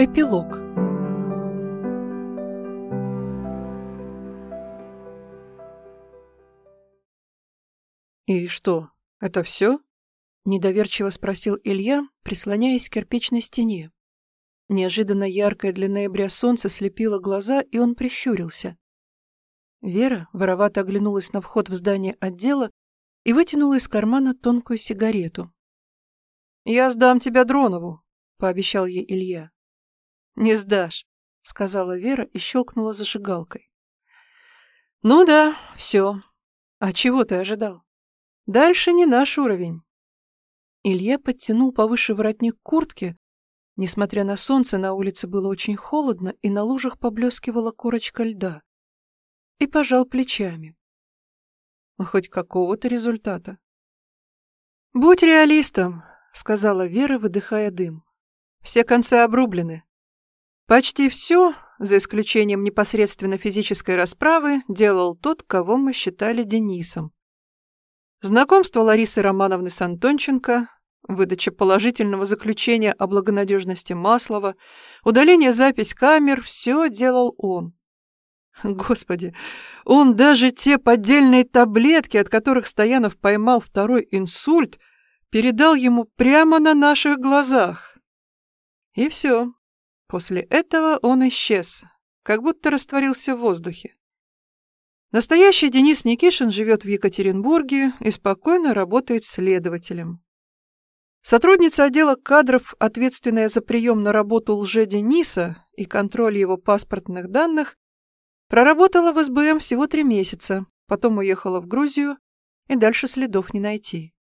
Эпилог «И что, это все?» — недоверчиво спросил Илья, прислоняясь к кирпичной стене. Неожиданно яркое для ноября солнце слепило глаза, и он прищурился. Вера воровато оглянулась на вход в здание отдела и вытянула из кармана тонкую сигарету. «Я сдам тебя Дронову», — пообещал ей Илья. «Не сдашь», — сказала Вера и щелкнула зажигалкой. «Ну да, все. А чего ты ожидал? Дальше не наш уровень». Илья подтянул повыше воротник куртки, Несмотря на солнце, на улице было очень холодно, и на лужах поблескивала корочка льда. И пожал плечами. Хоть какого-то результата. «Будь реалистом», — сказала Вера, выдыхая дым. «Все концы обрублены. Почти все, за исключением непосредственно физической расправы, делал тот, кого мы считали Денисом. Знакомство Ларисы Романовны с Антонченко, Выдача положительного заключения о благонадежности Маслова, удаление запись камер – все делал он. Господи, он даже те поддельные таблетки, от которых Стоянов поймал второй инсульт, передал ему прямо на наших глазах. И все. После этого он исчез, как будто растворился в воздухе. Настоящий Денис Никишин живет в Екатеринбурге и спокойно работает следователем. Сотрудница отдела кадров, ответственная за прием на работу лже-Дениса и контроль его паспортных данных, проработала в СБМ всего три месяца, потом уехала в Грузию, и дальше следов не найти.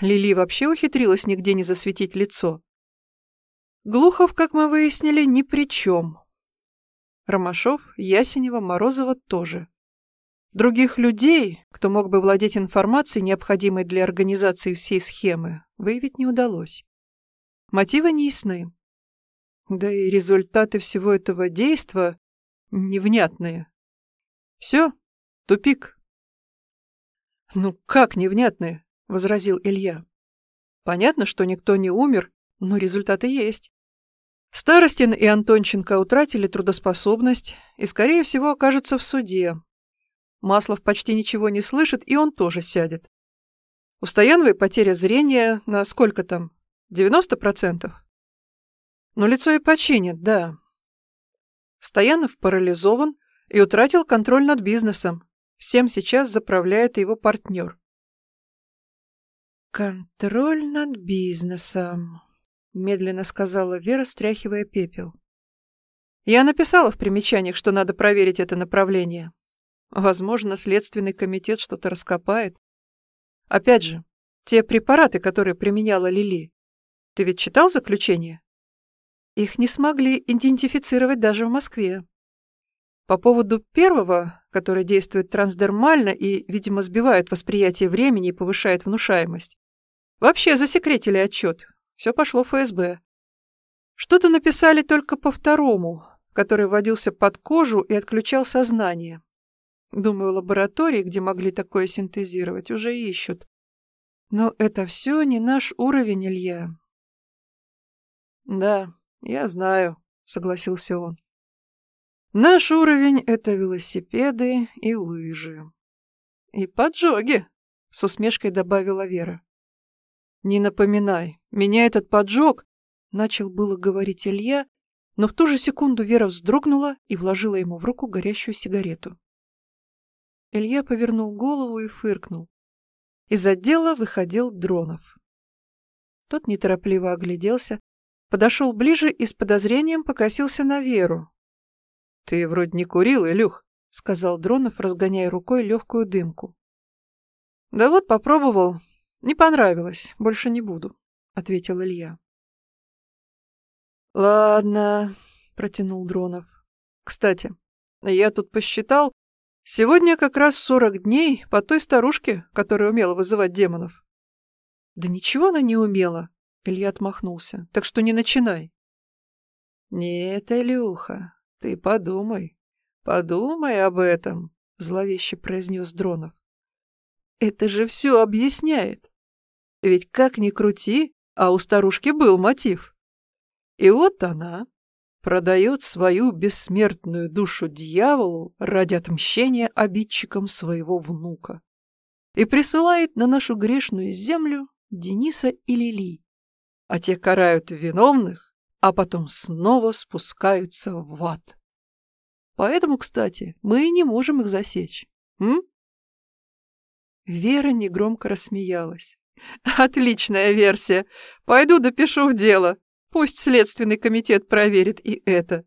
Лили вообще ухитрилась нигде не засветить лицо. Глухов, как мы выяснили, ни при чем. Ромашов, Ясенева, Морозова тоже. Других людей, кто мог бы владеть информацией, необходимой для организации всей схемы, выявить не удалось. Мотивы не. Да и результаты всего этого действа невнятные. Все, тупик. «Ну как невнятные?» — возразил Илья. «Понятно, что никто не умер, но результаты есть. Старостин и Антонченко утратили трудоспособность и, скорее всего, окажутся в суде, Маслов почти ничего не слышит, и он тоже сядет. У Стояновой потеря зрения на сколько там? 90%? Но лицо и починит, да. Стоянов парализован и утратил контроль над бизнесом. Всем сейчас заправляет его партнер. «Контроль над бизнесом», — медленно сказала Вера, стряхивая пепел. «Я написала в примечаниях, что надо проверить это направление. Возможно, Следственный комитет что-то раскопает. Опять же, те препараты, которые применяла Лили. Ты ведь читал заключение? Их не смогли идентифицировать даже в Москве. По поводу первого, который действует трансдермально и, видимо, сбивает восприятие времени и повышает внушаемость. Вообще засекретили отчет. Все пошло ФСБ. Что-то написали только по второму, который вводился под кожу и отключал сознание. Думаю, лаборатории, где могли такое синтезировать, уже ищут. Но это все не наш уровень, Илья. Да, я знаю, согласился он. Наш уровень — это велосипеды и лыжи. И поджоги, с усмешкой добавила Вера. Не напоминай, меня этот поджог, начал было говорить Илья, но в ту же секунду Вера вздрогнула и вложила ему в руку горящую сигарету. Илья повернул голову и фыркнул. Из отдела выходил Дронов. Тот неторопливо огляделся, подошел ближе и с подозрением покосился на Веру. — Ты вроде не курил, Илюх, — сказал Дронов, разгоняя рукой легкую дымку. — Да вот попробовал. Не понравилось. Больше не буду, — ответил Илья. — Ладно, — протянул Дронов. — Кстати, я тут посчитал, Сегодня как раз сорок дней по той старушке, которая умела вызывать демонов. Да ничего она не умела, Илья отмахнулся, так что не начинай. Нет, Илюха, ты подумай, подумай об этом, зловеще произнес Дронов. Это же все объясняет. Ведь как ни крути, а у старушки был мотив. И вот она, продает свою бессмертную душу дьяволу ради отмщения обидчикам своего внука и присылает на нашу грешную землю Дениса и Лили, а те карают виновных, а потом снова спускаются в ад. Поэтому, кстати, мы и не можем их засечь. М? Вера негромко рассмеялась. Отличная версия. Пойду допишу в дело. Пусть Следственный комитет проверит и это.